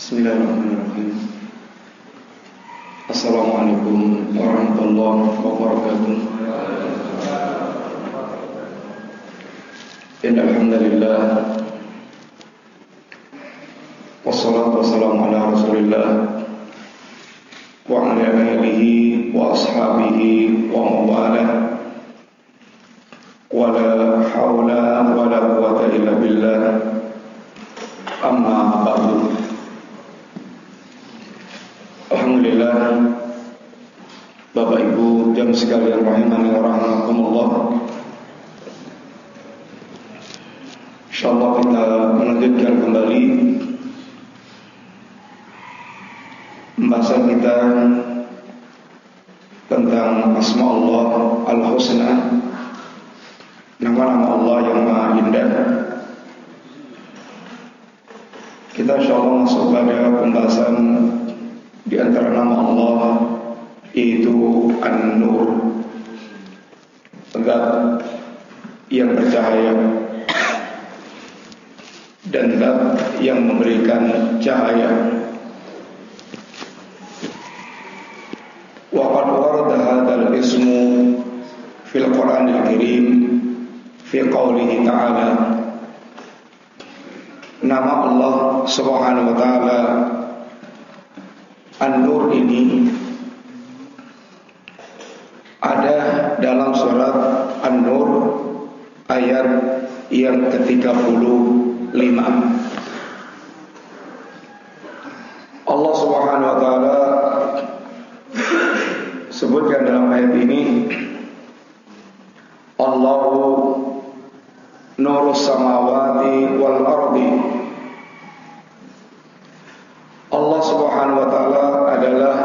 Bismillahirrahmanirrahim. Assalamualaikum warahmatullahi wabarakatuh. Innalhamdulillah Wassalatu wassalamu ala rasulillah Wa ala alihi wa ashabihi wa mawalah Wa la hawla wa la quwata illa billah Alhamdulillah. Bapak Ibu jam sekalian rahimani wa rahmatullah InsyaAllah kita melanjutkan kembali Pembahasan kita Tentang Asma Allah Al-Husna. Nama-nama Allah yang maha indah. Kita insyaAllah masuk pada pembahasan di antara nama Allah itu An-Nur. Zat yang bercahaya. Dan zat yang memberikan cahaya. Wa qad warada hadzal ismu fil Qur'anil Karim fi qoulihi ta'ala. Nama Allah Subhanahu wa taala An-Nur ini ada dalam surat An-Nur ayat yang ke-35. Allah Subhanahu wa taala sebutkan dalam ayat ini Allahu nurus samawati wal ardi Allah Subhanahu wa taala adalah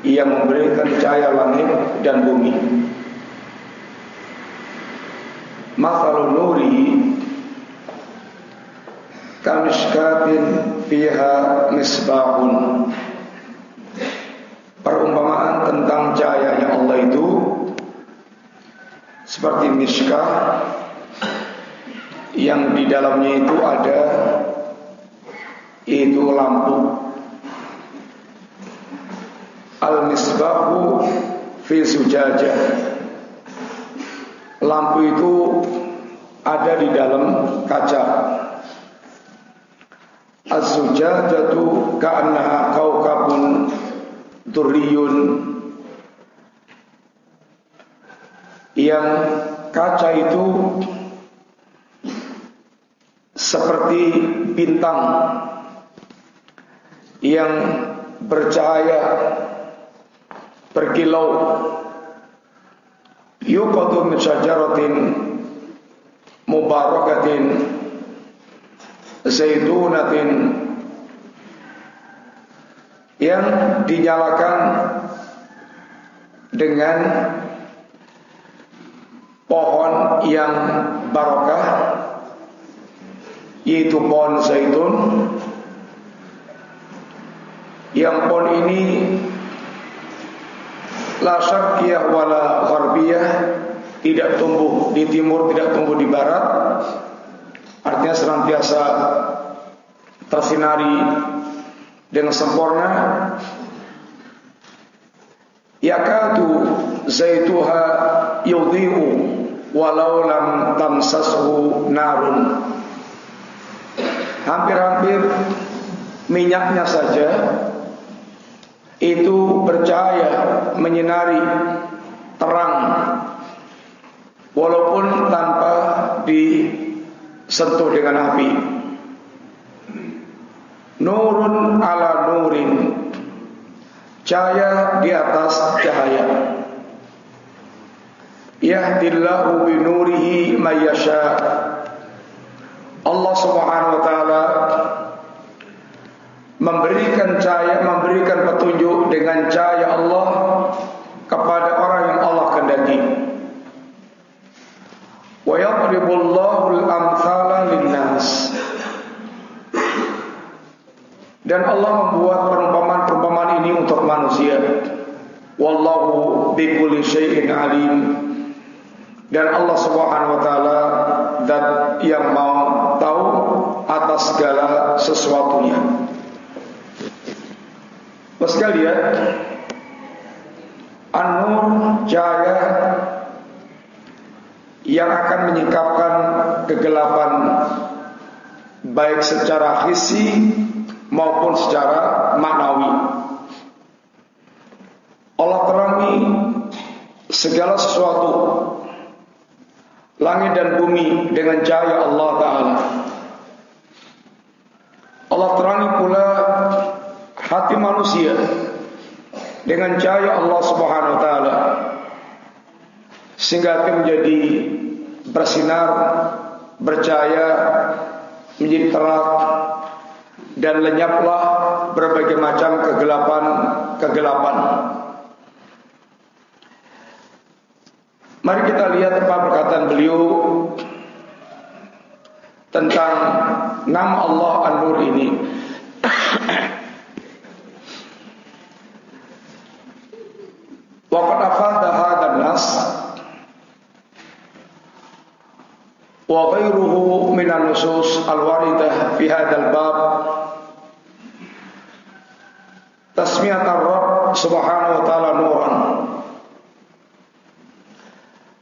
yang memberikan cahaya langit dan bumi. Mathalun nuri kamishkatin fiha misbahun. Perumpamaan tentang cahayanya Allah itu seperti miskah yang di dalamnya itu ada itu lampu Al-misbahu fi sujajah Lampu itu ada di dalam kaca Az-sujajatu ka'annaha kawkabun durriyun Yang kaca itu seperti bintang yang bercahaya berkilau. Yuqadu min syajaratin mubarakatin zaitunatin yang dinyalakan dengan pohon yang barakah yaitu pohon zaitun yang pohon ini la syarqiyah wala gharbiyah tidak tumbuh di timur tidak tumbuh di barat. Artinya senantiasa tersinari dengan sempurna. Yakadu zaituha yudhi'u walau lam tamsashu narun. Hampir-hampir minyaknya saja itu bercahaya menyinari terang. Walaupun tanpa disentuh dengan api. Nurun ala nurin. Cahaya di atas cahaya. Yahdillahu bi nurihi may yasha. Allah Subhanahu wa taala memberikan cahaya, memberikan petunjuk dengan cahaya Allah kepada orang yang Allah kehendaki. Wa yadribullahu al-amthala lin-nas. Dan Allah membuat perumpamaan-perumpamaan ini untuk manusia. Wallahu bikulli syai'in alim. Dan Allah Subhanahu wa taala zat yang mau tahu atas segala sesuatunya. Bapak sekalian, An-Nur cahaya yang akan menyingkapkan kegelapan baik secara hissi maupun secara maknawi. Allah terangi segala sesuatu langit dan bumi dengan cahaya Allah Taala. Allah terangi pula hati manusia dengan cahaya Allah Subhanahu Wa Taala sehingga akan menjadi bersinar, bercahaya, menjadi terang dan lenyaplah berbagai macam kegelapan-kegelapan. Mari kita lihat apa perkataan beliau tentang nama Allah An-Nur ini. Wa ta'ala nuran.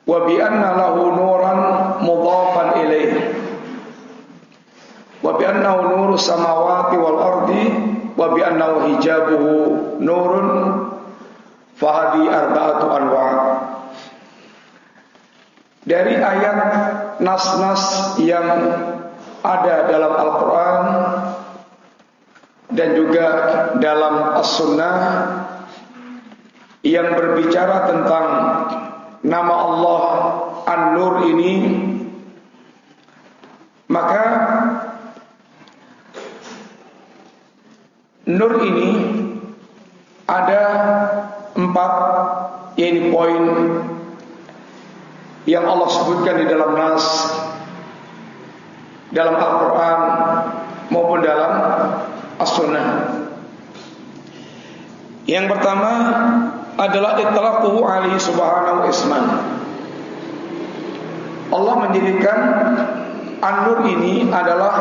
Wa bi anna lahu nuran mudhafan ilayh. Wa bi annahu nuru samawati wal ardi wa bi annahu hijabuhu nurun Fahadi arba'atu anwa' Dari ayat nas-nas yang ada dalam Al-Quran Dan juga dalam As-Sunnah Yang berbicara tentang nama Allah An-Nur ini. Maka Nur ini ada empat ini poin yang Allah sebutkan di dalam nas dalam Al-Quran maupun dalam As-Sunnah. Yang pertama adalah itlaquhu alaihi subhanahu isman. Allah menjadikan An-Nur ini adalah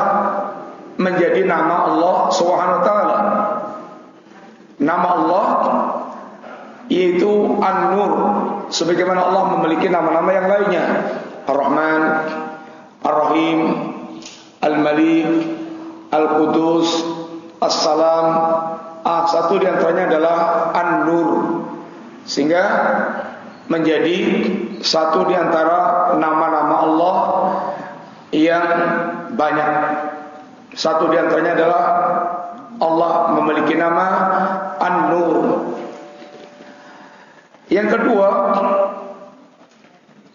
menjadi nama Allah subhanahu ta'ala. Nama Allah yaitu An-Nur sebagaimana Allah memiliki nama-nama yang lainnya. Ar-Rahman Ar-Rahim Al-Malik Al-Qudus As-Salam. Ah, satu di antaranya adalah An-Nur. Sehingga menjadi satu di antara nama-nama Allah yang banyak. Satu di antaranya adalah Allah memiliki nama An-Nur. Yang kedua,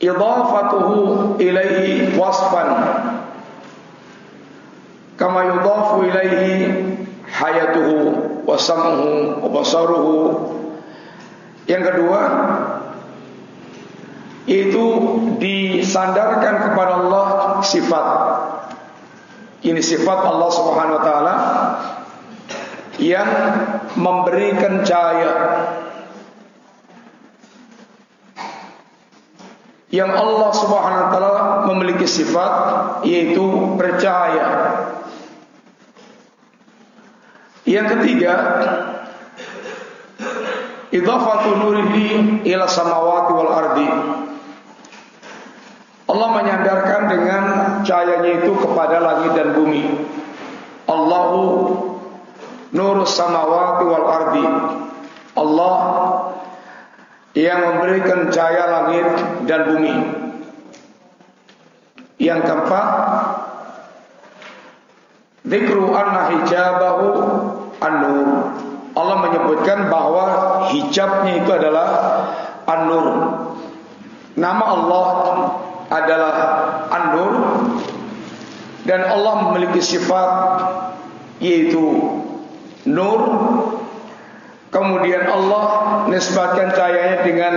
idhafatuhu ilaihi wasfan. Kama yudhafu ilaihi hayatuhu wa sam'uhu wa basaruhu. Yang kedua, itu disandarkan kepada Allah sifat. Ini sifat Allah Subhanahu wa taala yang memberikan cahaya yang Allah Subhanahu wa taala memiliki sifat yaitu percaya. Yang ketiga, idhafatu nurihi ila samawati wal ardi. Allah menyandarkan dengan cahayanya itu kepada langit dan bumi. Allahu nurus samawati wal ardi. Allah yang memberikan cahaya langit dan bumi. Yang keempat, zikru anna hijabahu an-nur. Allah menyebutkan bahwa hijabnya itu adalah an-nur. Nama Allah adalah an-nur dan Allah memiliki sifat yaitu nur Kemudian Allah nisbatkan cahayanya dengan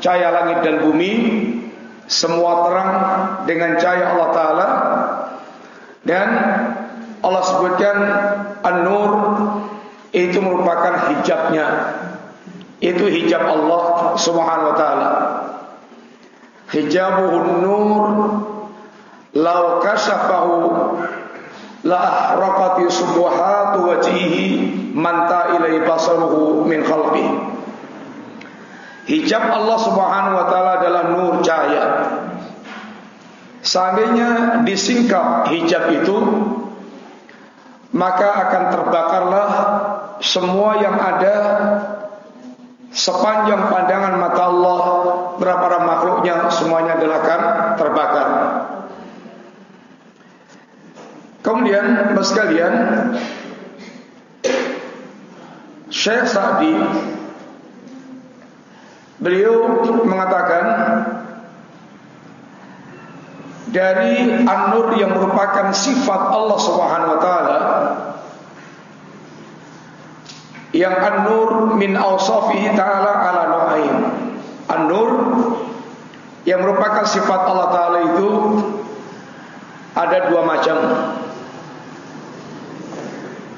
cahaya langit dan bumi Semua terang dengan cahaya Allah Ta'ala Dan Allah sebutkan An-Nur Itu merupakan hijabnya. Itu hijab Allah Subhanahu Wa Ta'ala. Hijabuhun nur Lau kasafahu la raqati subuhatu wajhihi manta ilai basaruhu min khalqi hijab Allah Subhanahu wa taala adalah nur cahaya. Seandainya disingkap hijab itu maka akan terbakarlah semua yang ada sepanjang pandangan mata Allah berapa makhluknya semuanya adalah akan terbakar. Kemudian Bapak sekalian Syekh Sa'di Beliau mengatakan Dari An-Nur yang merupakan sifat Allah Subhanahu Wa Taala, Yang An-Nur min awsafihi ta'ala ala nu'ain An-Nur Yang merupakan sifat Allah Ta'ala itu Ada dua macam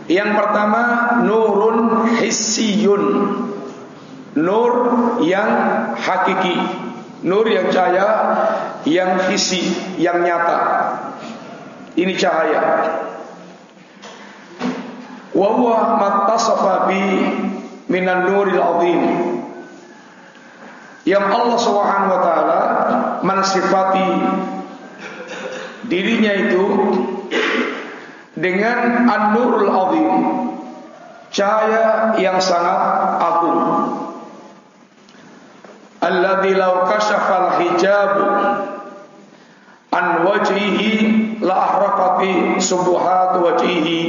yang pertama nurun hissiyun. Nur yang hakiki. Nur yang cahaya yang hissi, yang nyata. Ini cahaya. Wa huwa mattasafa bi minan nuril azim. Yang Allah Subhanahu wa taala mensifati dirinya itu dengan an-nurul azim cahaya yang sangat agung alladzi law kashafa al-hijab an wajhihi la ahraqati subuhat wajhihi.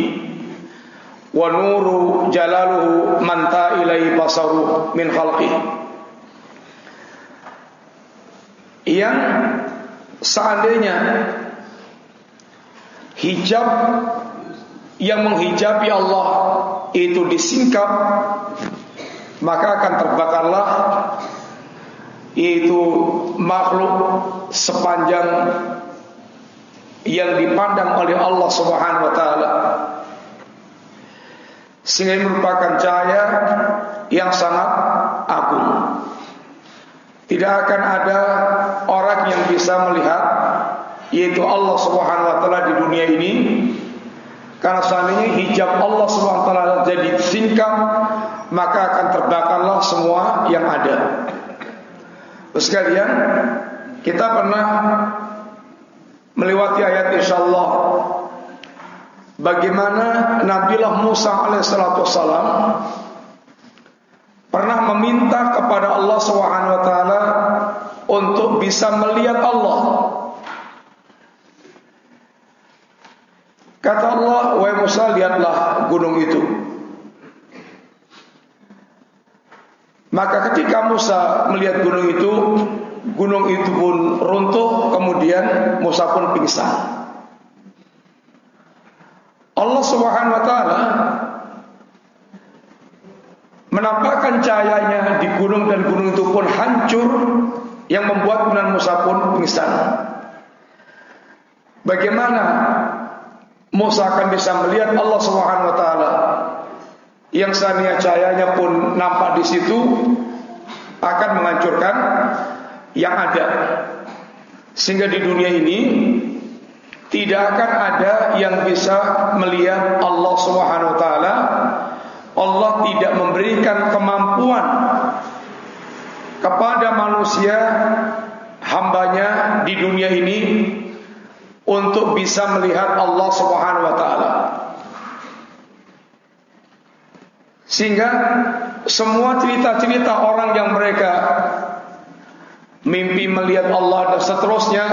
Wa nuru jalaluhu manta ilai basaru min khalqi yang seandainya hijab yang menghijabi Allah itu disingkap maka akan terbakarlah. Itu makhluk sepanjang yang dipandang oleh Allah Subhanahu wa taala. Sehingga merupakan cahaya yang sangat agung. Tidak akan ada orang yang bisa melihat yaitu Allah Subhanahu wa taala di dunia ini. Karena seandainya hijab Allah Subhanahu wa taala jadi singkap maka akan terbakarlah semua yang ada. Sekalian kita pernah melewati ayat insyaallah bagaimana Nabiullah Musa alaihissalatu wassalam pernah meminta kepada Allah Subhanahu wa taala untuk bisa melihat Allah Kata Allah, "Wahai Musa, lihatlah gunung itu." Maka ketika Musa melihat gunung itu, gunung itu pun runtuh, kemudian Musa pun pingsan. Allah Subhanahu wa taala menampakkan cahayanya di gunung dan gunung itu pun hancur yang membuat Musa pun pingsan. Bagaimana Musa akan bisa melihat Allah Subhanahu wa taala. Yang sania cahayanya pun nampak di situ akan menghancurkan yang ada. Sehingga di dunia ini tidak akan ada yang bisa melihat Allah Subhanahu wa taala. Allah tidak memberikan kemampuan kepada manusia hambanya di dunia ini untuk bisa melihat Allah Subhanahu wa taala. Sehingga semua cerita-cerita orang yang mereka mimpi melihat Allah dan seterusnya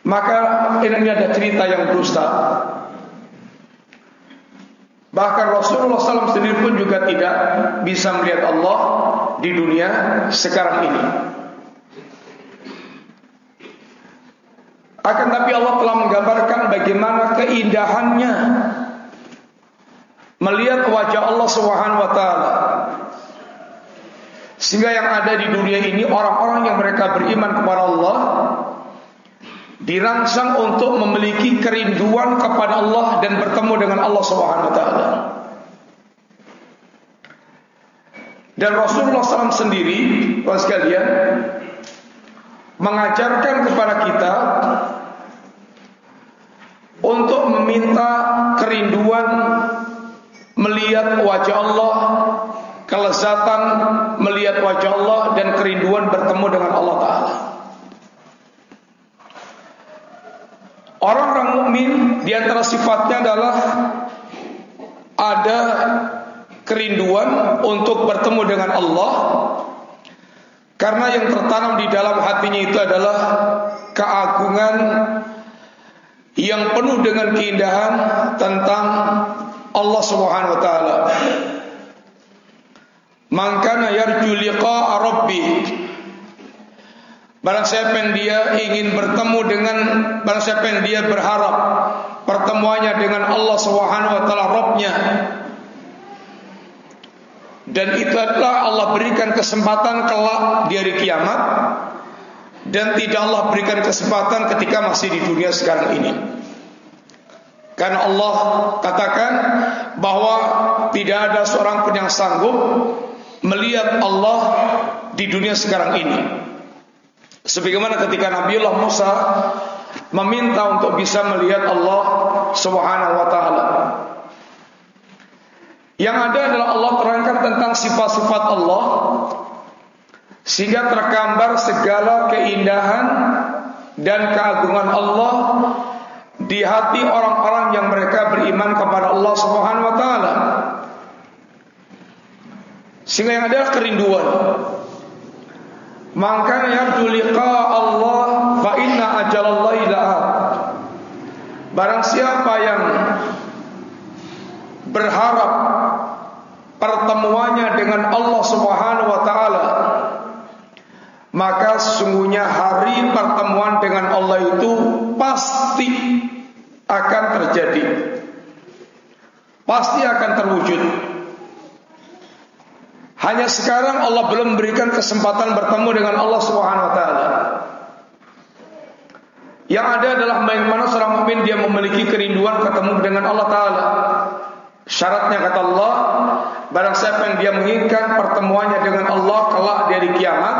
maka ini ada cerita yang dusta. Bahkan Rasulullah SAW sendiri pun juga tidak bisa melihat Allah di dunia sekarang ini. Akan tapi Allah telah menggambarkan bagaimana keindahannya melihat wajah Allah Subhanahu wa taala. Sehingga yang ada di dunia ini orang-orang yang mereka beriman kepada Allah dirangsang untuk memiliki kerinduan kepada Allah dan bertemu dengan Allah Subhanahu wa taala. Dan Rasulullah SAW sendiri, kawan sekalian, mengajarkan kepada kita untuk meminta kerinduan melihat wajah Allah, kelezatan melihat wajah Allah dan kerinduan bertemu dengan Allah Taala. Orang-orang mukmin di antara sifatnya adalah ada kerinduan untuk bertemu dengan Allah karena yang tertanam di dalam hatinya itu adalah keagungan yang penuh dengan keindahan tentang Allah Subhanahu wa taala. Man kana yarju liqa'a rabbi. Barang siapa yang dia ingin bertemu dengan barang siapa yang dia berharap pertemuannya dengan Allah Subhanahu wa taala Rabbnya. Dan itu adalah Allah berikan kesempatan kelak di hari kiamat. Dan tidak Allah berikan kesempatan ketika masih di dunia sekarang ini. Karena Allah katakan bahawa tidak ada seorang pun yang sanggup melihat Allah di dunia sekarang ini. Sebagaimana ketika Nabiullah Musa meminta untuk bisa melihat Allah Subhanahu wa taala. Yang ada adalah Allah terangkan tentang sifat-sifat Allah sehingga tergambar segala keindahan dan keagungan Allah di hati orang-orang yang mereka beriman kepada Allah Subhanahu wa taala. Sehingga yang ada kerinduan. Maka yarju liqa Allah fa inna ajalallahi la'at. Barang siapa yang berharap pertemuannya dengan Allah Subhanahu wa taala maka sesungguhnya hari pertemuan dengan Allah itu pasti akan terjadi. Pasti akan terwujud. Hanya sekarang Allah belum memberikan kesempatan bertemu dengan Allah Subhanahu wa taala. Yang ada adalah bagaimana seorang mukmin dia memiliki kerinduan ketemu dengan Allah taala. Syaratnya kata Allah, barang siapa yang dia menginginkan pertemuannya dengan Allah kelak di hari kiamat,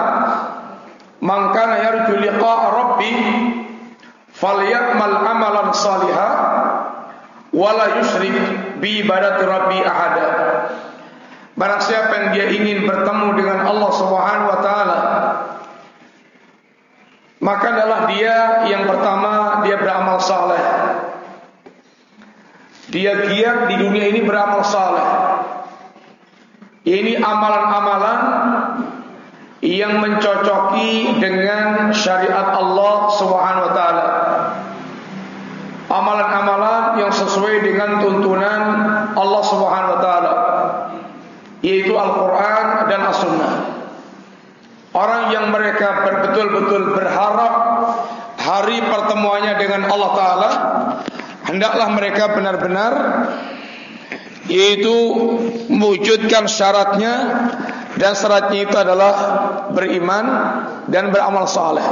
maka yarju liqa'a rabbi falyamal amalan salihah wala yusyrik bi ibadati rabbi ahada barang siapa yang dia ingin bertemu dengan Allah Subhanahu wa taala. Maka adalah dia yang pertama dia beramal saleh. Dia giat di dunia ini beramal saleh. Ini amalan-amalan yang mencocoki dengan syariat Allah Subhanahu wa taala. Amalan-amalan yang sesuai dengan tuntunan Allah Subhanahu wa taala yaitu Al-Qur'an dan As-Sunnah. Orang yang mereka betul-betul berharap hari pertemuannya dengan Allah taala hendaklah mereka benar-benar yaitu mewujudkan syaratnya dan syaratnya itu adalah beriman dan beramal saleh.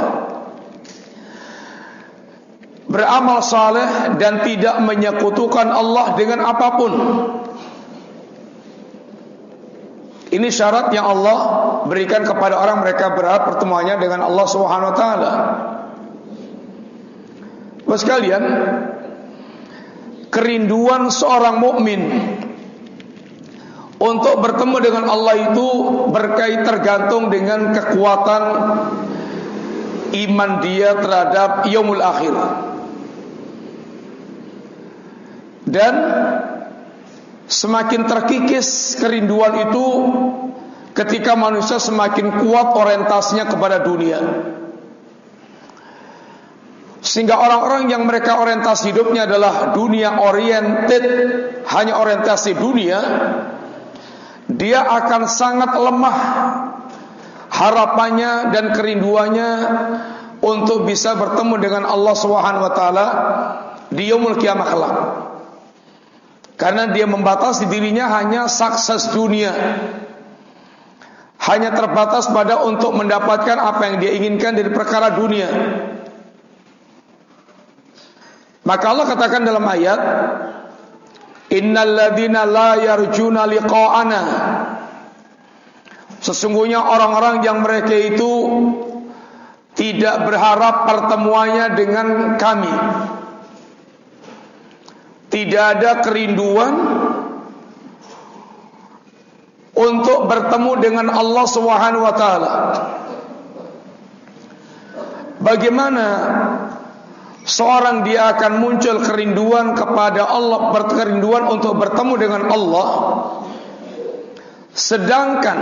Beramal saleh dan tidak menyekutukan Allah dengan apapun. Ini syarat yang Allah berikan kepada orang mereka berharap pertemuannya dengan Allah Subhanahu wa taala. Bapak sekalian, kerinduan seorang mukmin untuk bertemu dengan Allah itu berkait tergantung dengan kekuatan iman dia terhadap yaumul akhir. Dan semakin terkikis kerinduan itu ketika manusia semakin kuat orientasinya kepada dunia. Sehingga orang-orang yang mereka orientasi hidupnya adalah dunia oriented, hanya orientasi dunia, dia akan sangat lemah harapannya dan kerinduannya untuk bisa bertemu dengan Allah Subhanahu wa taala di yaumul kelak. Karena dia membatasi dirinya hanya sukses dunia. Hanya terbatas pada untuk mendapatkan apa yang dia inginkan dari perkara dunia. Maka Allah katakan dalam ayat Innal ladina la yarjuna liqa'ana Sesungguhnya orang-orang yang mereka itu tidak berharap pertemuannya dengan kami. Tidak ada kerinduan untuk bertemu dengan Allah Subhanahu wa taala. Bagaimana seorang dia akan muncul kerinduan kepada Allah, berkerinduan untuk bertemu dengan Allah sedangkan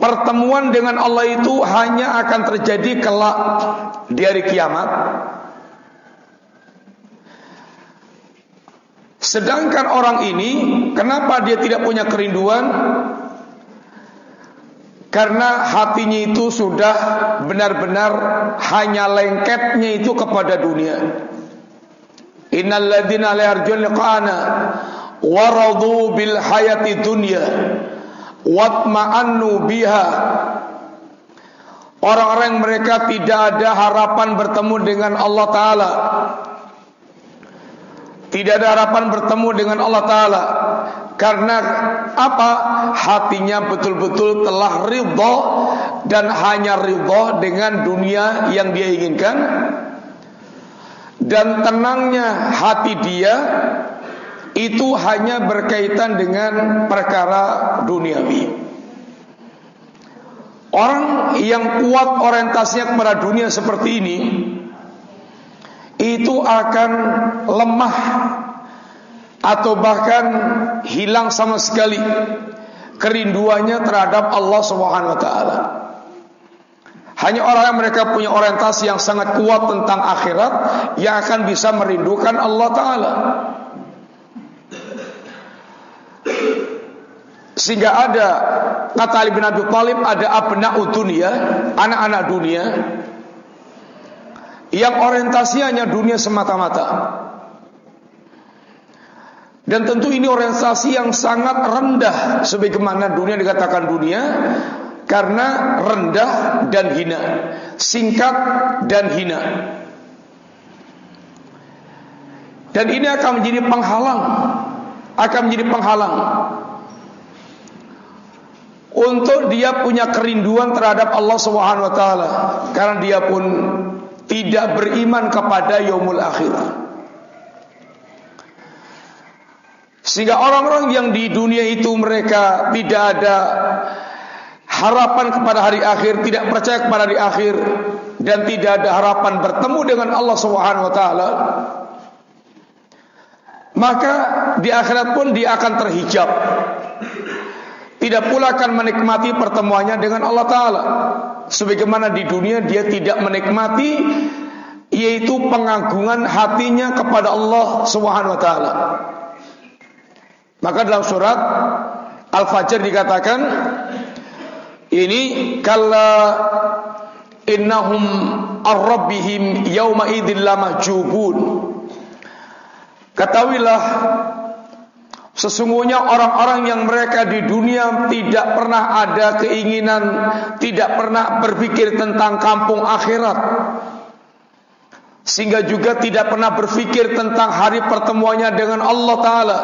pertemuan dengan Allah itu hanya akan terjadi kelak di hari kiamat Sedangkan orang ini Kenapa dia tidak punya kerinduan? Karena hatinya itu sudah Benar-benar Hanya lengketnya itu kepada dunia. Innal ladina liarjun liqana Waradu bil hayati dunia Watma'annu biha. Orang-orang mereka tidak ada harapan bertemu dengan Allah Ta'ala tidak ada harapan bertemu dengan Allah Ta'ala. Karena apa? Hatinya betul-betul telah ridha Dan hanya ridha dengan dunia yang dia inginkan. Dan tenangnya hati dia Itu hanya berkaitan dengan perkara duniawi. Orang yang kuat orientasinya kepada dunia seperti ini itu akan lemah atau bahkan hilang sama sekali kerinduannya terhadap Allah Subhanahu wa taala. Hanya orang yang mereka punya orientasi yang sangat kuat tentang akhirat yang akan bisa merindukan Allah taala. Sehingga ada kata Ali bin Abi Thalib ada abna'ud dunia, anak-anak dunia yang orientasinya dunia semata-mata. Dan tentu ini orientasi yang sangat rendah sebagaimana dunia dikatakan dunia karena rendah dan hina, singkat dan hina. Dan ini akan menjadi penghalang, akan menjadi penghalang untuk dia punya kerinduan terhadap Allah Subhanahu wa taala karena dia pun tidak beriman kepada yaumul akhir. Sehingga orang-orang yang di dunia itu mereka tidak ada harapan kepada hari akhir, tidak percaya kepada hari akhir dan tidak ada harapan bertemu dengan Allah Subhanahu wa taala. Maka di akhirat pun dia akan terhijab. Tidak pula akan menikmati pertemuannya dengan Allah taala sebagaimana di dunia dia tidak menikmati yaitu pengagungan hatinya kepada Allah Subhanahu wa taala. Maka dalam surat Al-Fajr dikatakan ini kalla innahum ar-rabbihim yauma idzil lamahjubun. Ketahuilah Sesungguhnya orang-orang yang mereka di dunia tidak pernah ada keinginan, tidak pernah berpikir tentang kampung akhirat. Sehingga juga tidak pernah berpikir tentang hari pertemuannya dengan Allah Ta'ala.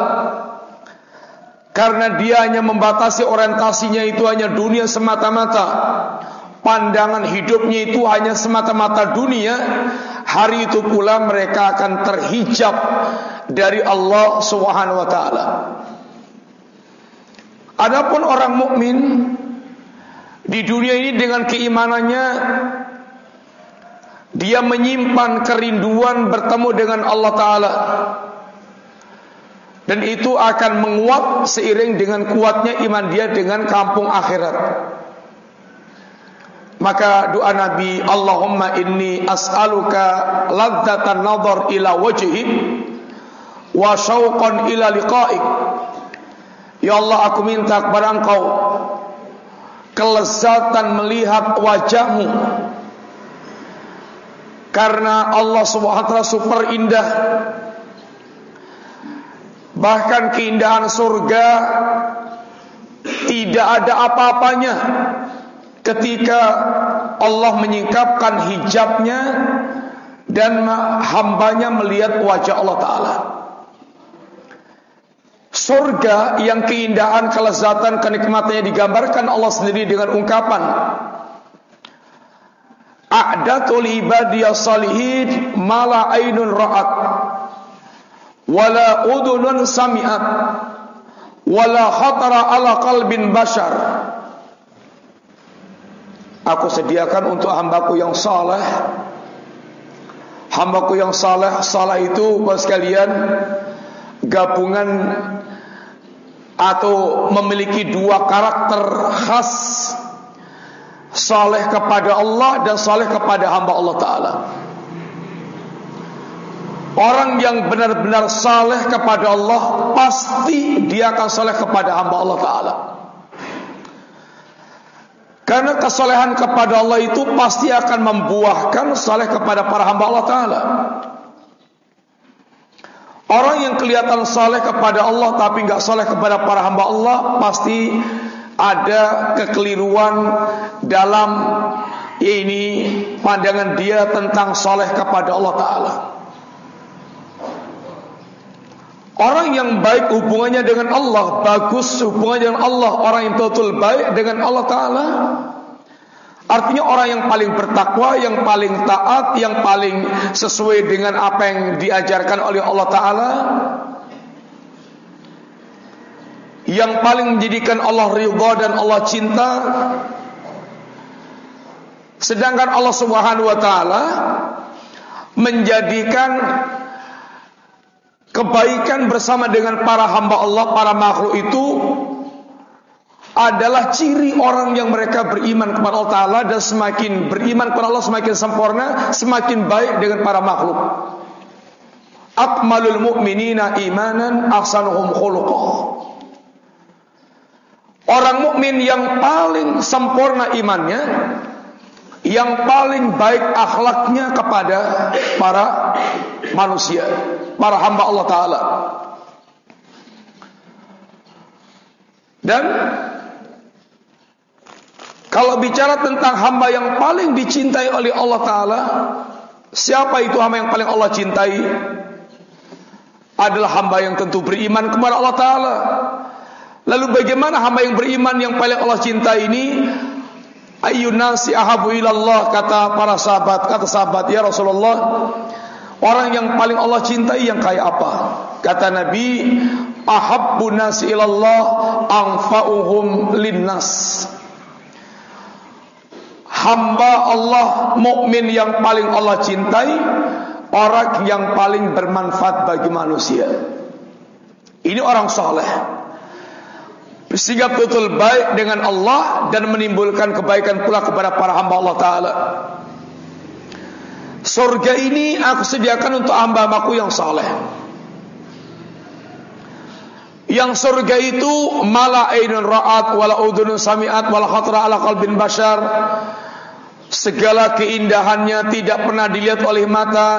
Karena dia hanya membatasi orientasinya itu hanya dunia semata-mata. Pandangan hidupnya itu hanya semata-mata dunia. Hari itu pula mereka akan terhijab dari Allah Subhanahu wa taala. Adapun orang mukmin di dunia ini dengan keimanannya dia menyimpan kerinduan bertemu dengan Allah taala. Dan itu akan menguat seiring dengan kuatnya iman dia dengan kampung akhirat. Maka doa Nabi Allahumma inni as'aluka ladzatan nadhar ila wajhik wa syauqan ila liqa'ik. Ya Allah aku minta kepada engkau kelezatan melihat wajahmu. Karena Allah Subhanahu wa taala super indah bahkan keindahan surga tidak ada apa-apanya ketika Allah menyingkapkan hijabnya dan hambanya melihat wajah Allah Ta'ala Surga yang keindahan, kelezatan, kenikmatannya digambarkan Allah sendiri dengan ungkapan. A'datul ibadiyas salihin mala ainun ra'at wala udunun sami'at wala khatara ala qalbin bashar. Aku sediakan untuk hambaku yang saleh. Hambaku yang saleh Saleh itu buat sekalian Gabungan Atau memiliki dua karakter khas Saleh kepada Allah dan saleh kepada hamba Allah Ta'ala Orang yang benar-benar saleh kepada Allah Pasti dia akan saleh kepada hamba Allah Ta'ala Karena kesolehan kepada Allah itu pasti akan membuahkan soleh kepada para hamba Allah Ta'ala. Orang yang kelihatan soleh kepada Allah tapi enggak soleh kepada para hamba Allah pasti ada kekeliruan dalam ini pandangan dia tentang soleh kepada Allah Ta'ala. Orang yang baik hubungannya dengan Allah Bagus hubungannya dengan Allah Orang yang betul baik dengan Allah Ta'ala Artinya orang yang paling bertakwa Yang paling taat Yang paling sesuai dengan apa yang diajarkan oleh Allah Ta'ala. Yang paling menjadikan Allah ridha dan Allah cinta. Sedangkan Allah Subhanahu Wa Ta'ala Menjadikan kebaikan bersama dengan para hamba Allah, para makhluk itu adalah ciri orang yang mereka beriman kepada Allah Ta'ala dan semakin beriman kepada Allah semakin sempurna, semakin baik dengan para makhluk. Akmalul mu'minina imanan ahsanuhum khuluqah. Orang mukmin yang paling sempurna imannya, yang paling baik akhlaknya kepada para manusia para hamba Allah Ta'ala dan kalau bicara tentang hamba yang paling dicintai oleh Allah Ta'ala siapa itu hamba yang paling Allah cintai adalah hamba yang tentu beriman kepada Allah Ta'ala lalu bagaimana hamba yang beriman yang paling Allah cintai ini Ayyun nasi ahabu ilallah kata para sahabat kata sahabat ya Rasulullah Orang yang paling Allah cintai yang kayak apa? Kata Nabi, ahabbun nasi ilallah anfa'uhum linnas. Hamba Allah mukmin yang paling Allah cintai orang yang paling bermanfaat bagi manusia. Ini orang saleh. Bersikap betul baik dengan Allah dan menimbulkan kebaikan pula kepada para hamba Allah taala. Surga ini aku sediakan untuk hamba-hambaku yang saleh. Yang surga itu mala ainun ra'at wala udhunun sami'at wala khatra ala qalbin bashar. Segala keindahannya tidak pernah dilihat oleh mata,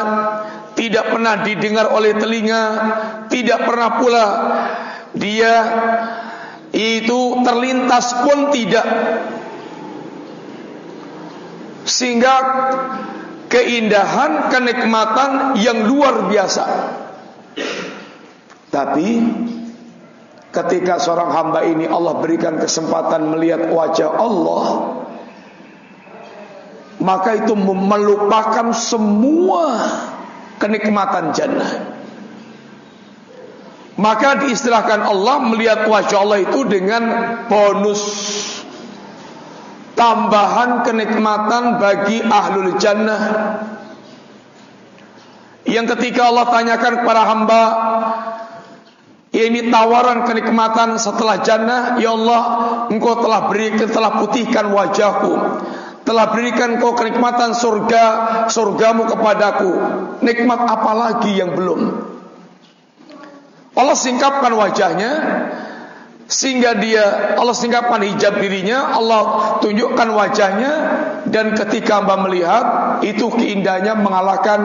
tidak pernah didengar oleh telinga, tidak pernah pula dia itu terlintas pun tidak. Sehingga keindahan, kenikmatan yang luar biasa. Tapi ketika seorang hamba ini Allah berikan kesempatan melihat wajah Allah, maka itu melupakan semua kenikmatan jannah. Maka diistilahkan Allah melihat wajah Allah itu dengan bonus tambahan kenikmatan bagi ahlul jannah. Yang ketika Allah tanyakan kepada hamba ini tawaran kenikmatan setelah jannah. Ya Allah engkau telah berikan telah putihkan wajahku telah berikan kau kenikmatan surga surgamu kepadaku. Nikmat apa lagi yang belum? Allah singkapkan wajahnya sehingga dia Allah singkapkan hijab dirinya Allah tunjukkan wajahnya dan ketika hamba melihat itu keindahannya mengalahkan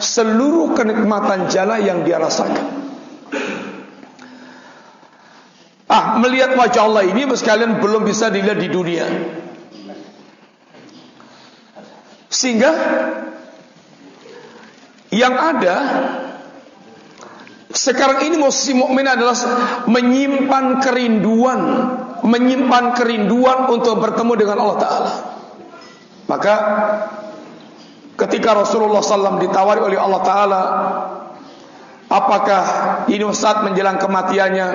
seluruh kenikmatan jala yang dia rasakan. Ah melihat wajah Allah ini sekalian belum bisa dilihat di dunia sehingga yang ada sekarang ini muslim mukmin adalah menyimpan kerinduan, menyimpan kerinduan untuk bertemu dengan Allah Taala. Maka ketika Rasulullah SAW ditawari oleh Allah Taala, apakah ini saat menjelang kematiannya,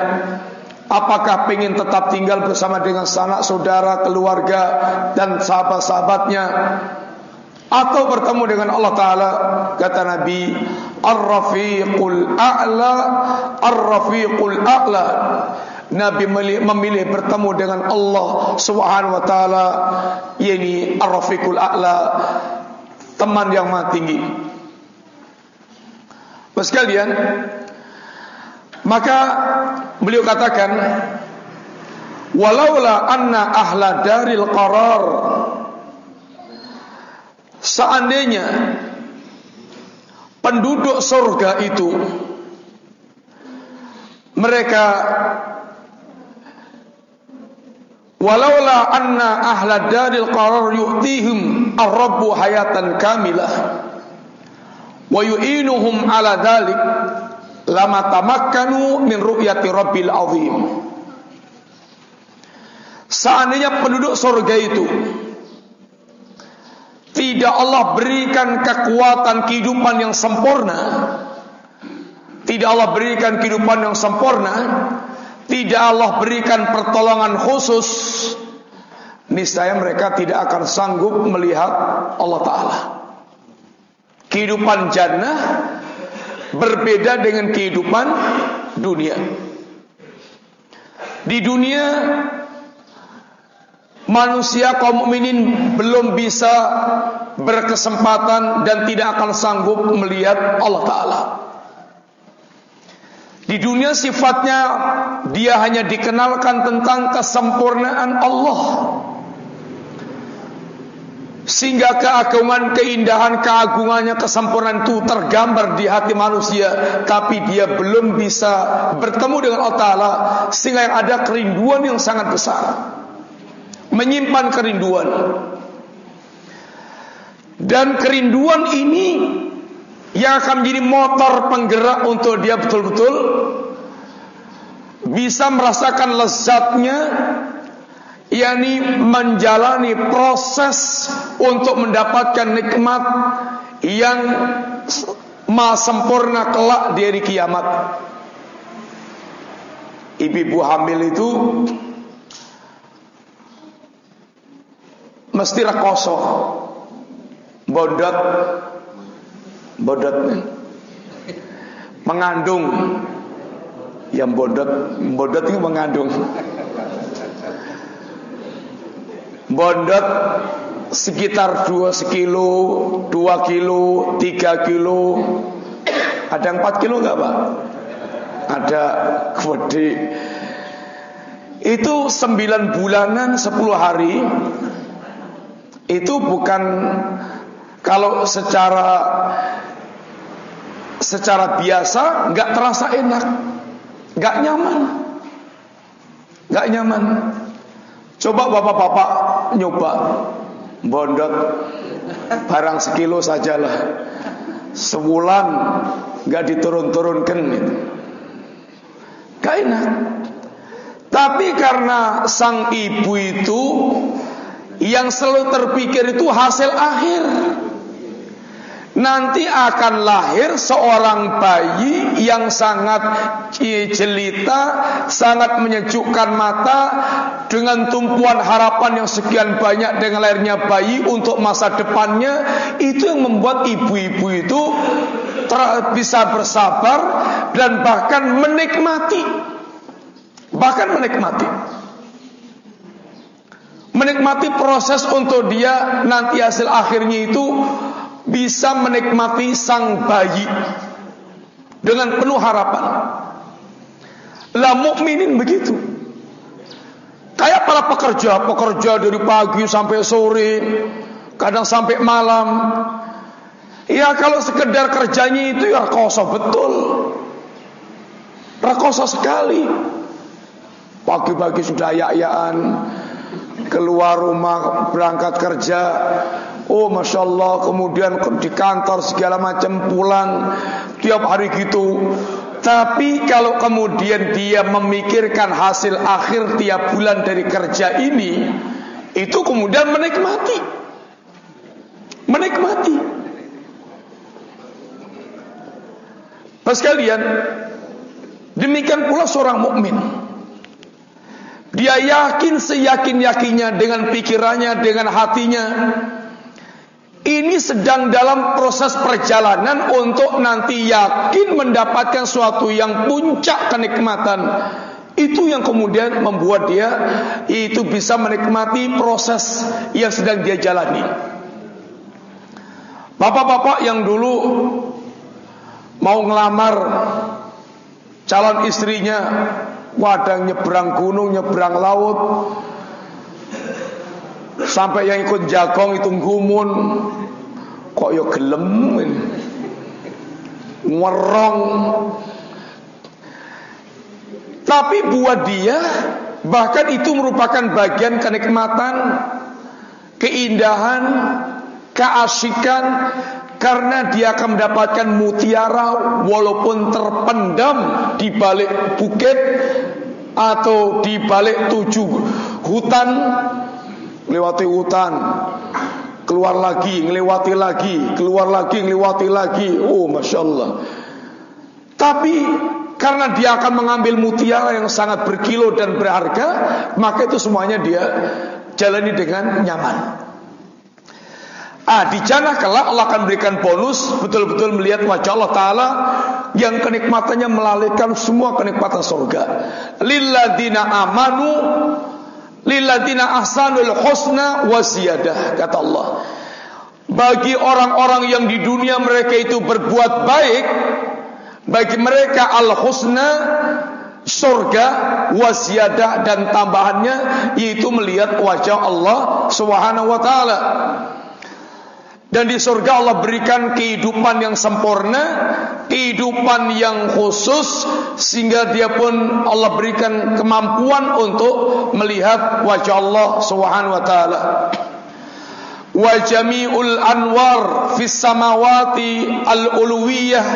apakah ingin tetap tinggal bersama dengan sanak saudara, keluarga dan sahabat-sahabatnya, atau bertemu dengan Allah Taala? Kata Nabi, Ar-Rafiqul A'la, Ar-Rafiqul A'la. Nabi memilih bertemu dengan Allah Subhanahu wa taala yakni Ar-Rafiqul A'la teman yang maha tinggi. Sekalian maka beliau katakan walaula anna ahla daril qarar seandainya penduduk surga itu mereka Walaula anna ahla daril qarar yu'tihim ar-rabbu hayatan kamilah wa yu'inuhum ala dhalik lama tamakkanu min ru'yati rabbil azim. Seandainya penduduk surga itu tidak Allah berikan kekuatan kehidupan yang sempurna. Tidak Allah berikan kehidupan yang sempurna. Tidak Allah berikan pertolongan khusus. Niscaya mereka tidak akan sanggup melihat Allah taala. Kehidupan jannah berbeda dengan kehidupan dunia. Di dunia manusia kaum mukminin belum bisa berkesempatan dan tidak akan sanggup melihat Allah taala di dunia sifatnya dia hanya dikenalkan tentang kesempurnaan Allah. Sehingga keagungan, keindahan, keagungannya, kesempurnaan itu tergambar di hati manusia. Tapi dia belum bisa bertemu dengan Allah Ta'ala. Sehingga yang ada kerinduan yang sangat besar. Menyimpan kerinduan. Dan kerinduan ini yang akan menjadi motor penggerak untuk dia betul-betul bisa merasakan lezatnya yakni menjalani proses untuk mendapatkan nikmat yang maha sempurna kelak di hari kiamat ibu-ibu hamil itu mesti rekoso bondot bodot. Mengandung. Yang bodot. Bodot itu mengandung. Bondot sekitar 2 sekilo 2 kilo 3 kilo. Ada 4 kilo enggak pak? Ada. Gede itu 9 bulanan 10 hari itu bukan kalau secara secara biasa nggak terasa enak, nggak nyaman, nggak nyaman. Coba bapak-bapak nyoba bondot barang sekilo sajalah, sebulan nggak diturun-turunkan, gitu. gak enak. Tapi karena sang ibu itu yang selalu terpikir itu hasil akhir nanti akan lahir seorang bayi yang sangat jelita, sangat menyejukkan mata dengan tumpuan harapan yang sekian banyak dengan lahirnya bayi untuk masa depannya. Itu yang membuat ibu-ibu itu bisa bersabar dan bahkan menikmati, bahkan menikmati. Menikmati proses untuk dia nanti hasil akhirnya itu bisa menikmati sang bayi dengan penuh harapan. Lah mukminin begitu. Kayak para pekerja, pekerja dari pagi sampai sore, kadang sampai malam. Ya kalau sekedar kerjanya itu ya rekoso betul. Rekoso sekali. Pagi-pagi sudah ayak-ayakan keluar rumah berangkat kerja. Oh Masya Allah kemudian di kantor segala macam pulang. Tiap hari gitu. Tapi kalau kemudian dia memikirkan hasil akhir tiap bulan dari kerja ini Itu kemudian menikmati. Menikmati. Pas kalian Demikian pula seorang mukmin. Dia yakin seyakin-yakinnya dengan pikirannya, dengan hatinya. Ini sedang dalam proses perjalanan untuk nanti yakin mendapatkan suatu yang puncak kenikmatan. Itu yang kemudian membuat dia itu bisa menikmati proses yang sedang dia jalani. Bapak-bapak yang dulu mau ngelamar calon istrinya wadang nyebrang gunung nyebrang laut. Sampai yang ikut jagong itu gumun kok yo gelem ini? Ngerong. Tapi buat dia bahkan itu merupakan bagian kenikmatan keindahan keasikan karena dia akan mendapatkan mutiara walaupun terpendam di balik bukit atau di balik tujuh hutan. Lewati hutan keluar lagi ngelewati lagi keluar lagi ngelewati lagi. Oh masya Allah. Tapi karena dia akan mengambil mutiara yang sangat berkilo dan berharga maka itu semuanya dia jalani dengan nyaman Ah, di jannah kelak Allah akan berikan bonus betul-betul melihat wajah Allah Taala yang kenikmatannya melalaikan semua kenikmatan surga. Lilladina amanu, lilladina ahsanul husna wasiyadah kata Allah. Bagi orang-orang yang di dunia mereka itu berbuat baik, bagi mereka al husna surga wasiyadah dan tambahannya yaitu melihat wajah Allah Subhanahu wa taala. Dan di surga Allah berikan kehidupan yang sempurna Kehidupan yang khusus Sehingga dia pun Allah berikan kemampuan untuk Melihat wajah Allah subhanahu wa ta'ala. Wa jami'ul anwar Fis samawati al-uluwiyah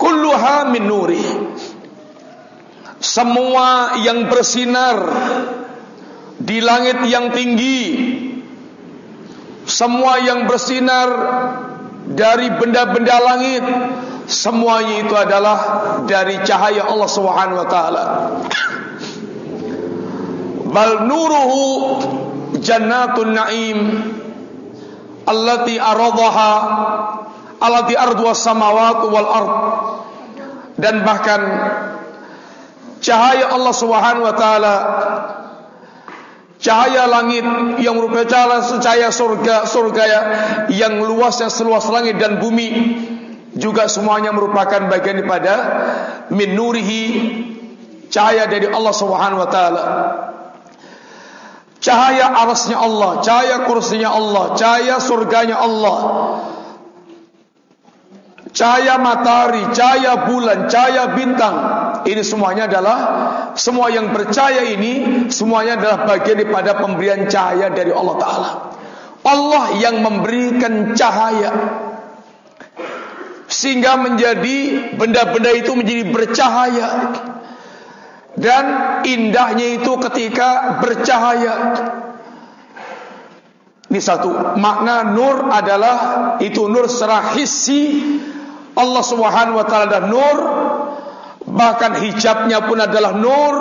Kulluha min nuri. Semua yang bersinar Di langit yang tinggi semua yang bersinar dari benda-benda langit semuanya itu adalah dari cahaya Allah Subhanahu wa taala. Bal nuruhu jannatun na'im allati aradaha allati ardu was-samawati wal ard dan bahkan cahaya Allah Subhanahu wa taala Cahaya langit yang merupakan cahaya surga, surga yang luas yang seluas langit dan bumi juga semuanya merupakan bagian daripada min nurihi cahaya dari Allah Subhanahu wa taala. Cahaya arasnya Allah, cahaya kursinya Allah, cahaya surganya Allah. Cahaya matahari, cahaya bulan, cahaya bintang Ini semuanya adalah Semua yang percaya ini Semuanya adalah bagian daripada pemberian cahaya dari Allah Ta'ala. Allah yang memberikan cahaya. Sehingga menjadi Benda-benda itu menjadi bercahaya. Dan indahnya itu ketika bercahaya. Ini satu. Makna nur adalah Itu nur serah hissi Allah Subhanahu wa taala adalah nur bahkan hijabnya pun adalah nur.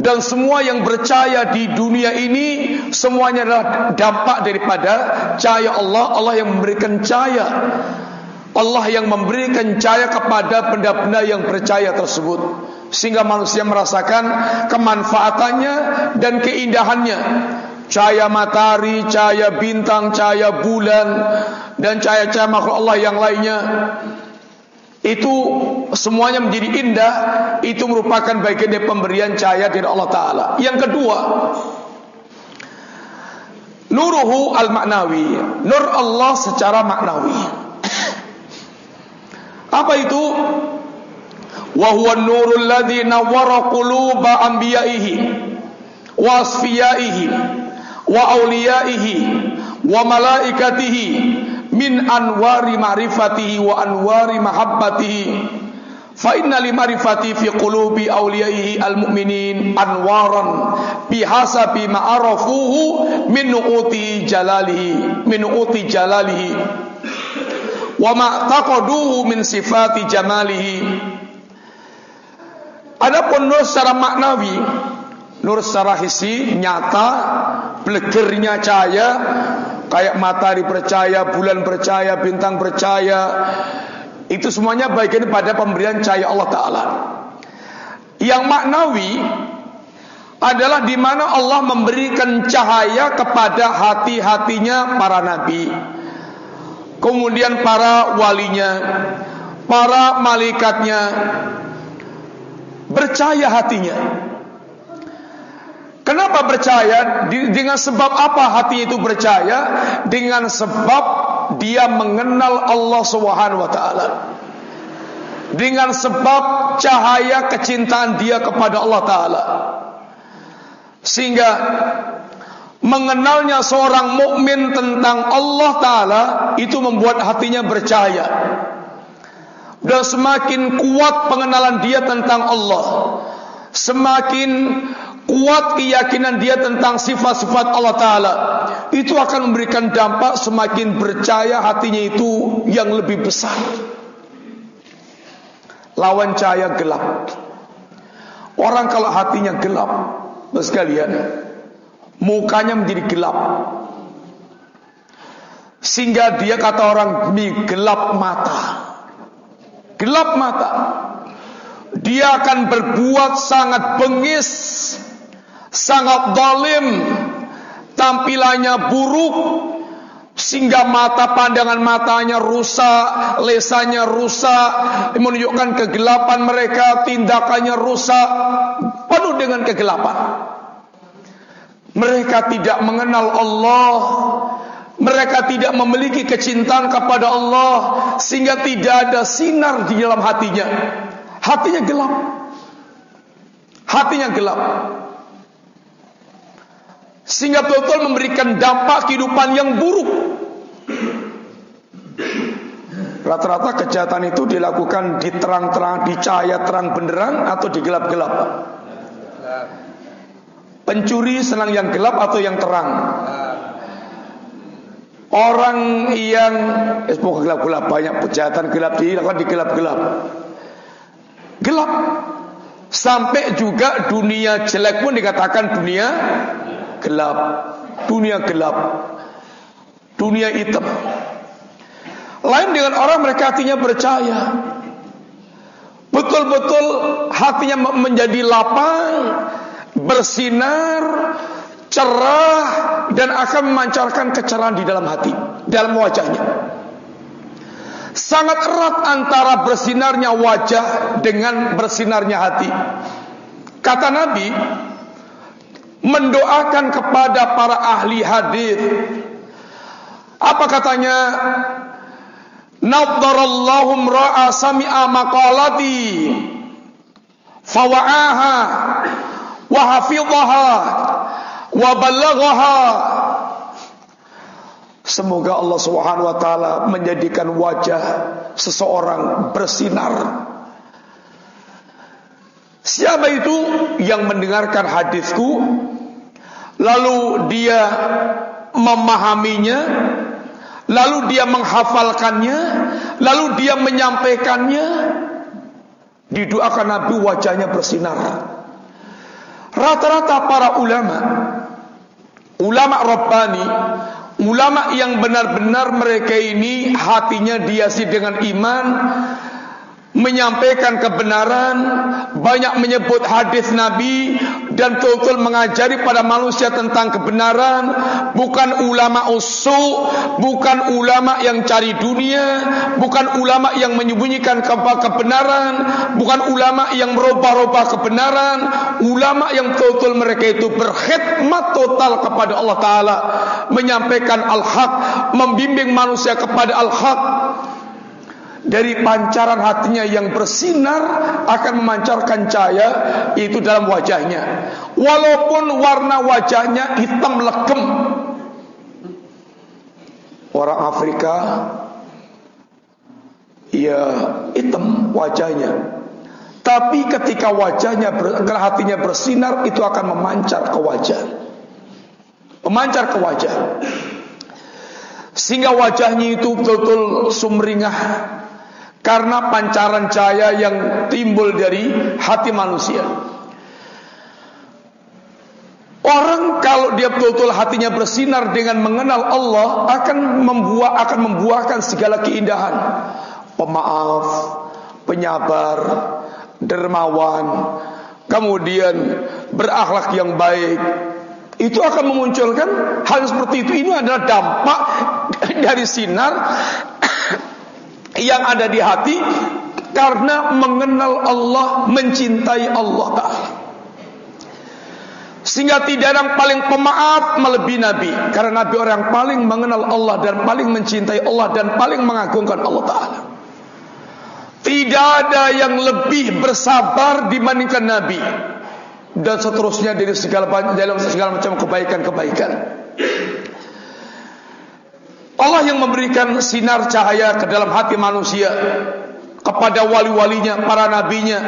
Dan semua yang bercahaya di dunia ini semuanya adalah dampak daripada cahaya Allah. Allah yang memberikan cahaya. Allah yang memberikan cahaya kepada benda-benda yang bercahaya tersebut. Sehingga manusia merasakan kemanfaatannya dan keindahannya. Cahaya matahari, cahaya bintang, cahaya bulan dan cahaya-cahaya makhluk Allah yang lainnya itu semuanya menjadi indah itu merupakan bagian dari pemberian cahaya dari Allah taala. Yang kedua, nuruhu al-maknawi, nur Allah secara maknawi. Apa itu? Wa huwa an-nurul ladzi nawwara quluba anbiya'ihi wa asfiyaihi wa awliyaihi wa malaikatihi min anwari ma'rifatihi wa anwari mahabbatihi. Fa inna li ma'rifati fi qulubi awliyaihi almu'minin anwaran bihasabi ma'arafuhu min nu'uti jalalihi min nu'uti jalalihi. Wa ma'taqaduhu min sifati jamalihi. Adapun nur secara maknawi Nur secara hisi Nyata Blegernya cahaya Kayak matahari percaya Bulan percaya Bintang percaya Itu semuanya bagian pada pemberian cahaya Allah Ta'ala Yang maknawi adalah di mana Allah memberikan cahaya kepada hati-hatinya para nabi. Kemudian para walinya, para malaikatnya bercahaya hatinya. Kenapa bercahaya? Dengan sebab apa hati itu bercahaya? Dengan sebab dia mengenal Allah Subhanahu wa taala. Dengan sebab cahaya kecintaan dia kepada Allah taala. Sehingga mengenalnya seorang mukmin tentang Allah taala itu membuat hatinya bercahaya. Dan semakin kuat pengenalan dia tentang Allah, semakin kuat keyakinan dia tentang sifat-sifat Allah taala, itu akan memberikan dampak semakin bercahaya hatinya itu yang lebih besar. Lawan cahaya gelap. Orang kalau hatinya gelap, sekalian mukanya menjadi gelap. Sehingga dia kata orang mi gelap mata. Gelap mata. Dia akan berbuat sangat bengis sangat zalim. Tampilannya buruk. Sehingga mata pandangan matanya rusak, lesanya rusak, menunjukkan kegelapan mereka, tindakannya rusak, penuh dengan kegelapan. Mereka tidak mengenal Allah, mereka tidak memiliki kecintaan kepada Allah, sehingga tidak ada sinar di dalam hatinya. Hatinya gelap, hatinya gelap. Sehingga betul-betul memberikan dampak kehidupan yang buruk Rata-rata kejahatan itu dilakukan di terang-terang, di cahaya terang benderang atau di gelap-gelap. Pencuri senang yang gelap atau yang terang. Orang yang eh, gelap-gelap banyak kejahatan gelap dilakukan di gelap-gelap. Gelap. Sampai juga dunia jelek pun dikatakan dunia gelap. Dunia gelap. Dunia hitam. Lain dengan orang mereka hatinya percaya. Betul-betul hatinya menjadi lapang, bersinar, cerah dan akan memancarkan kecerahan di dalam hati, dalam wajahnya. Sangat erat antara bersinarnya wajah dengan bersinarnya hati. Kata Nabi mendoakan kepada para ahli hadis. Apa katanya? Naddarallahu ra'a sami'a maqalati fawa'aha wa hafidhaha wa ballaghaha Semoga Allah Subhanahu wa taala menjadikan wajah seseorang bersinar. Siapa itu yang mendengarkan hadisku lalu dia memahaminya lalu dia menghafalkannya, lalu dia menyampaikannya, didoakan Nabi wajahnya bersinar. Rata-rata para ulama, ulama Rabbani, ulama yang benar-benar mereka ini hatinya diasi dengan iman, menyampaikan kebenaran, banyak menyebut hadis Nabi dan betul-betul mengajari pada manusia tentang kebenaran, bukan ulama usul, bukan ulama yang cari dunia, bukan ulama yang menyembunyikan kebenaran, bukan ulama yang merubah-rubah kebenaran, ulama yang betul-betul mereka itu berkhidmat total kepada Allah taala, menyampaikan al-haq, membimbing manusia kepada al-haq dari pancaran hatinya yang bersinar akan memancarkan cahaya itu dalam wajahnya. Walaupun warna wajahnya hitam legem. Orang Afrika ya hitam wajahnya. Tapi ketika wajahnya hatinya bersinar itu akan memancar ke wajah. Memancar ke wajah. Sehingga wajahnya itu betul-betul sumringah karena pancaran cahaya yang timbul dari hati manusia. Orang kalau dia betul-betul hatinya bersinar dengan mengenal Allah akan membuah akan membuahkan segala keindahan. Pemaaf, penyabar, dermawan, kemudian berakhlak yang baik. Itu akan memunculkan hal seperti itu. Ini adalah dampak dari sinar yang ada di hati karena mengenal Allah, mencintai Allah Taala. Sehingga tidak ada yang paling pemaaf melebihi Nabi. Karena Nabi orang yang paling mengenal Allah Dan paling mencintai Allah Dan paling mengagungkan Allah Ta'ala. Tidak ada yang lebih bersabar dibandingkan Nabi. Dan seterusnya dari segala, dalam segala macam kebaikan-kebaikan Allah yang memberikan sinar cahaya ke dalam hati manusia Kepada wali-walinya, para nabinya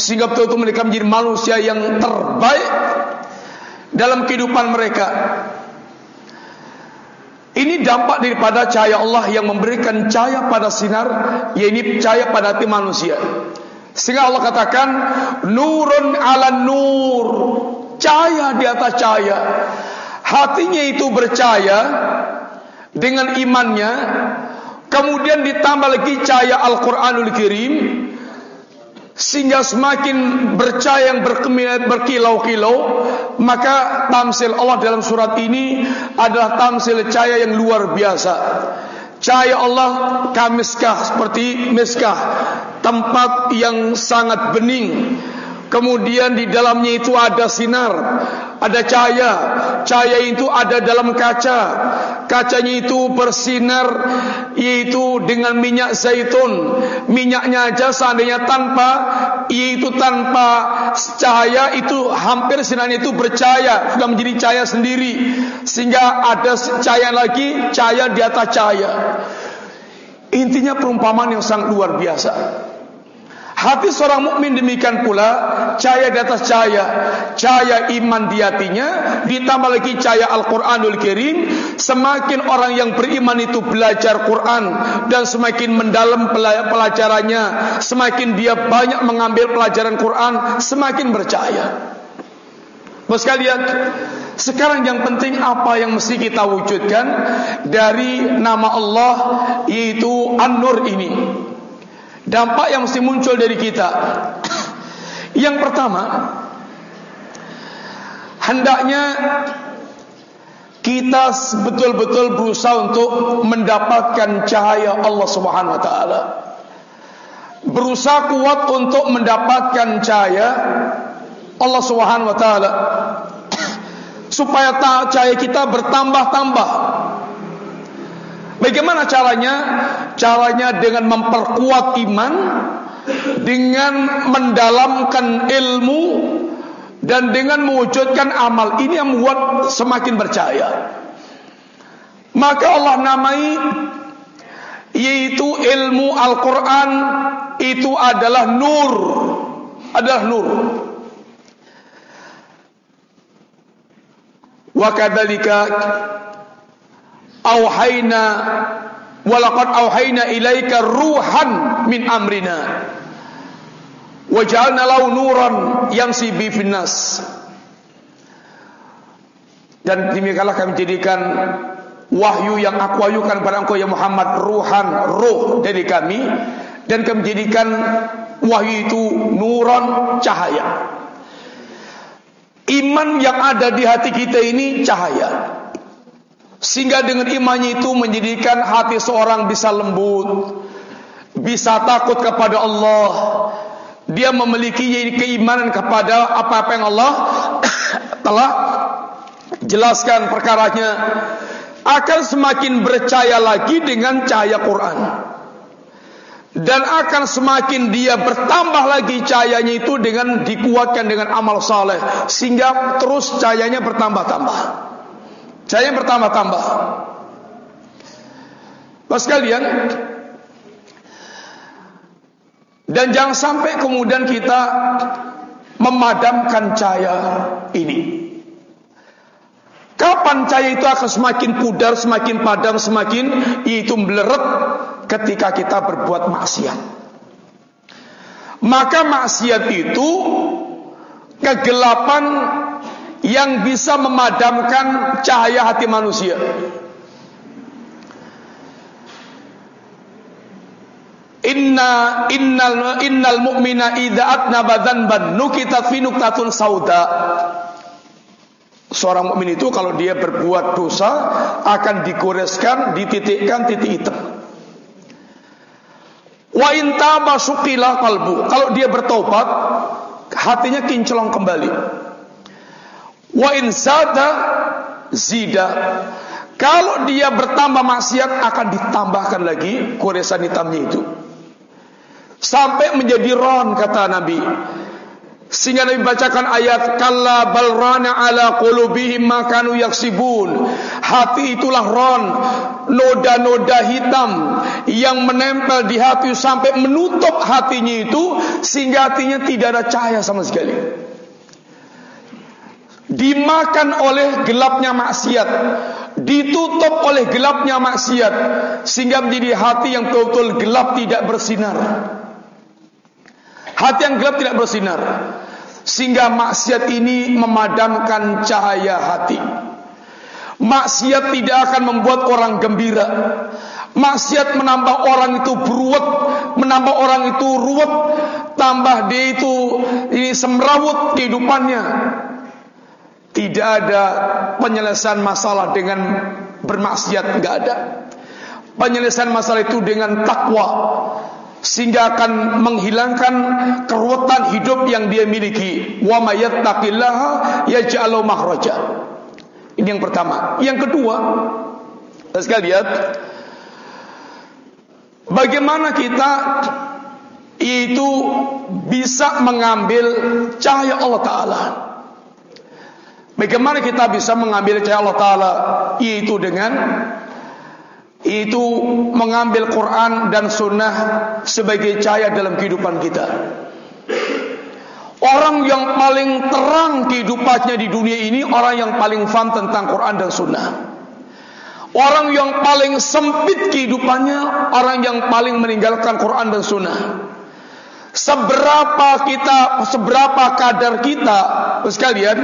Sehingga betul-betul mereka menjadi manusia yang terbaik dalam kehidupan mereka. Ini dampak daripada cahaya Allah yang memberikan cahaya pada sinar, yaitu cahaya pada hati manusia. Sehingga Allah katakan nurun ala nur, cahaya di atas cahaya. Hatinya itu bercahaya dengan imannya, kemudian ditambah lagi cahaya Al-Qur'anul Karim sehingga semakin bercahaya yang berkilau-kilau maka tamsil Allah dalam surat ini adalah tamsil cahaya yang luar biasa. Cahaya Allah kamiskah seperti miskah tempat yang sangat bening. Kemudian di dalamnya itu ada sinar ada cahaya. Cahaya itu ada dalam kaca. Kacanya itu bersinar yaitu dengan minyak zaitun. Minyaknya aja seandainya tanpa yaitu tanpa cahaya itu hampir sinarnya itu bercahaya. Sudah menjadi cahaya sendiri. Sehingga ada cahaya lagi cahaya di atas cahaya. Intinya perumpamaan yang sangat luar biasa Hati seorang mukmin demikian pula cahaya di atas cahaya, cahaya iman di hatinya, ditambah lagi cahaya Al-Qur'anul Karim, semakin orang yang beriman itu belajar Quran dan semakin mendalam pelajarannya, semakin dia banyak mengambil pelajaran Quran, semakin bercahaya. Bos kalian, sekarang yang penting apa yang mesti kita wujudkan dari nama Allah yaitu An-Nur ini. Dampak yang mesti muncul dari kita. Yang pertama Hendaknya Kita betul-betul berusaha untuk Mendapatkan cahaya Allah subhanahu wa ta'ala. Berusaha kuat untuk mendapatkan cahaya Allah subhanahu wa ta'ala. Supaya cahaya kita bertambah-tambah Bagaimana caranya? Caranya dengan memperkuat iman Dengan mendalamkan ilmu Dan dengan mewujudkan amal. Ini yang membuat semakin percaya Maka Allah namai Yaitu ilmu Al-Quran Itu adalah nur. Adalah nur. Wa kadalika auhayna walaqad auhayna ilaika ruhan min amrina. Waj'alna lahu nuran yamsi bi finnas. Dan demikianlah kami jadikan wahyu yang aku wahyukan kepada engkau ya Muhammad ruhan ruh dari kami. Dan kami jadikan wahyu itu nuran cahaya. Iman yang ada di hati kita ini cahaya Sehingga dengan imannya itu menjadikan hati seorang bisa lembut Bisa takut kepada Allah. Dia memiliki keimanan kepada apa-apa yang Allah telah jelaskan perkaranya. Akan semakin bercahaya lagi dengan cahaya Quran. Dan akan semakin dia bertambah lagi cahayanya itu dengan dikuatkan dengan amal saleh. Sehingga terus cahayanya bertambah-tambah. Saya bertambah-tambah. Pas kalian dan jangan sampai kemudian kita memadamkan cahaya ini. Kapan cahaya itu akan semakin pudar, semakin padam, semakin itu meleret ketika kita berbuat maksiat. Maka maksiat itu kegelapan yang bisa memadamkan cahaya hati manusia. Inna innal innal mu'mina idza atnaba dzanban nukitat fi nuktatun sauda. Seorang mukmin itu kalau dia berbuat dosa akan digoreskan, dititikkan titik hitam. Wa in taba suqila qalbu. Kalau dia bertobat, hatinya kinclong kembali. Wa in zada zida. Kalau dia bertambah maksiat akan ditambahkan lagi goresan hitamnya itu. Sampai menjadi ron kata Nabi. Sehingga Nabi bacakan ayat kalla balrana ala qulubihim ma kanu yaksibun. Hati itulah ron, noda-noda hitam yang menempel di hati sampai menutup hatinya itu sehingga hatinya tidak ada cahaya sama sekali. Dimakan oleh gelapnya maksiat, ditutup oleh gelapnya maksiat. Sehingga menjadi hati yang betul-betul gelap tidak bersinar. Hati yang gelap tidak bersinar. Sehingga maksiat ini memadamkan cahaya hati. Maksiat tidak akan membuat orang gembira. Maksiat menambah orang itu beruat Menambah orang itu ruwet Tambah dia itu ini semrawut kehidupannya Tidak ada penyelesaian masalah dengan bermaksiat Tidak ada. Penyelesaian masalah itu dengan takwa sehingga akan menghilangkan keruwetan hidup yang dia miliki. Wa mayattaqillaha yaj'alu makhraja. Ini yang pertama. Yang kedua sekali lihat bagaimana kita itu bisa mengambil cahaya Allah taala bagaimana kita bisa mengambil cahaya Allah taala yaitu dengan itu mengambil Quran dan Sunnah sebagai cahaya dalam kehidupan kita. Orang yang paling terang kehidupannya di dunia ini orang yang paling faham tentang Quran dan Sunnah. Orang yang paling sempit kehidupannya orang yang paling meninggalkan Quran dan Sunnah. Seberapa kita, seberapa kadar kita, sekalian,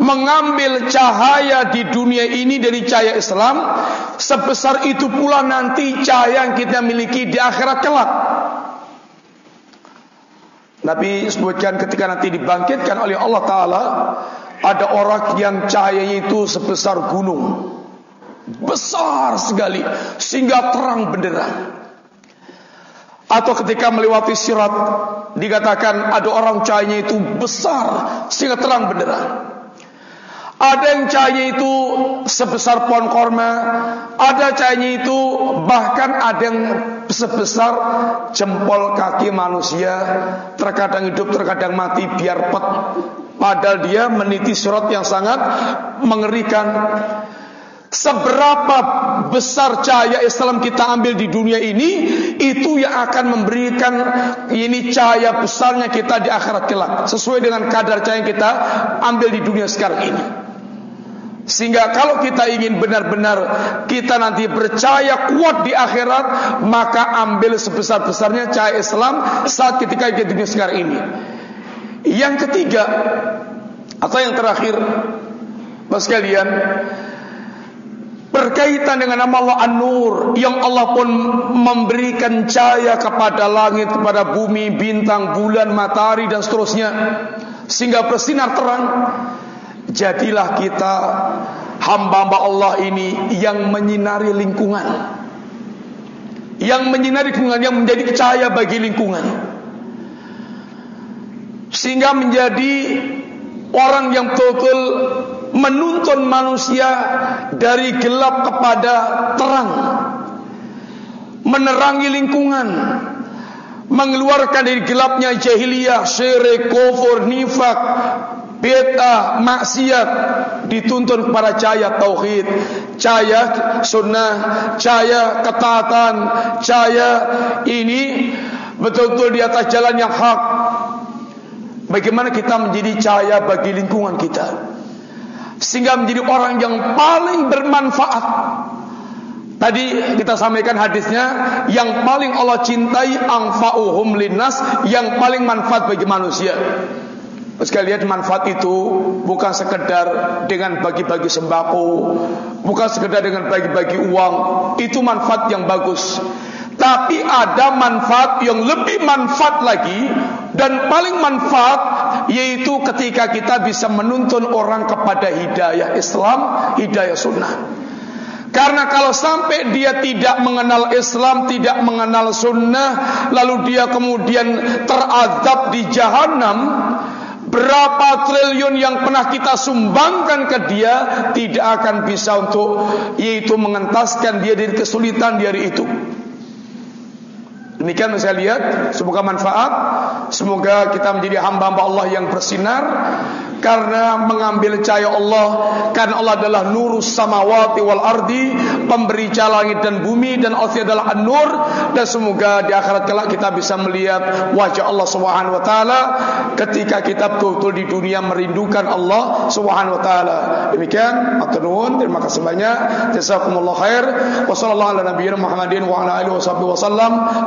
mengambil cahaya di dunia ini dari cahaya Islam sebesar itu pula nanti cahaya yang kita miliki di akhirat kelak. Nabi sebutkan ketika nanti dibangkitkan oleh Allah Ta'ala ada orang yang cahayanya itu sebesar gunung. Besar sekali sehingga terang benderang atau ketika melewati sirat dikatakan ada orang cahayanya itu besar sehingga terang benderang ada yang cahaya itu sebesar pohon korma Ada cahaya itu bahkan ada yang sebesar jempol kaki manusia. Terkadang hidup, terkadang mati biar pet. Padahal dia meniti surat yang sangat mengerikan. Seberapa besar cahaya Islam kita ambil di dunia ini Itu yang akan memberikan Ini cahaya besarnya kita di akhirat kelak. Sesuai dengan kadar cahaya kita ambil di dunia sekarang ini Sehingga kalau kita ingin benar-benar kita nanti percaya kuat di akhirat, maka ambil sebesar-besarnya cahaya Islam saat ketika kita di sekarang ini. Yang ketiga atau yang terakhir, Bapak sekalian, berkaitan dengan nama Allah An-Nur yang Allah pun memberikan cahaya kepada langit, kepada bumi, bintang, bulan, matahari dan seterusnya sehingga bersinar terang Jadilah kita hamba-hamba Allah ini yang menyinari lingkungan. Yang menyinari lingkungan yang menjadi cahaya bagi lingkungan. Sehingga menjadi orang yang betul-betul menuntun manusia dari gelap kepada terang. Menerangi lingkungan. Mengeluarkan dari gelapnya jahiliyah, syirik, kufur, nifak, bid'ah, maksiat dituntun kepada cahaya tauhid, cahaya sunnah, cahaya ketaatan, cahaya ini betul-betul di atas jalan yang hak. Bagaimana kita menjadi cahaya bagi lingkungan kita? sehingga menjadi orang yang paling bermanfaat. Tadi kita sampaikan hadisnya yang paling Allah cintai anfa'uhum linnas, yang paling manfaat bagi manusia. Sekalian manfaat itu bukan sekedar dengan bagi-bagi sembako, bukan sekedar dengan bagi-bagi uang, itu manfaat yang bagus. Tapi ada manfaat yang lebih manfaat lagi dan paling manfaat yaitu ketika kita bisa menuntun orang kepada hidayah Islam, hidayah sunnah. Karena kalau sampai dia tidak mengenal Islam, tidak mengenal sunnah, lalu dia kemudian teradab di jahanam, berapa triliun yang pernah kita sumbangkan ke dia tidak akan bisa untuk yaitu mengentaskan dia dari kesulitan dari itu. Demikian saya lihat. Semoga manfaat, semoga kita menjadi hamba-hamba Allah yang bersinar. Karena mengambil cahaya Allah karena Allah adalah nurus samawati wal ardi pemberi cahaya langit dan bumi dan Allah adalah an-nur. Dan semoga di akhirat kelak kita bisa melihat wajah Allah taala. Ketika kita betul-betul di dunia merindukan Allah taala. Demikian matur terima kasih banyak. Jazakumullah khair. Wa sallallahu ala nabiyina Muhammadin wa ala alihi wasallam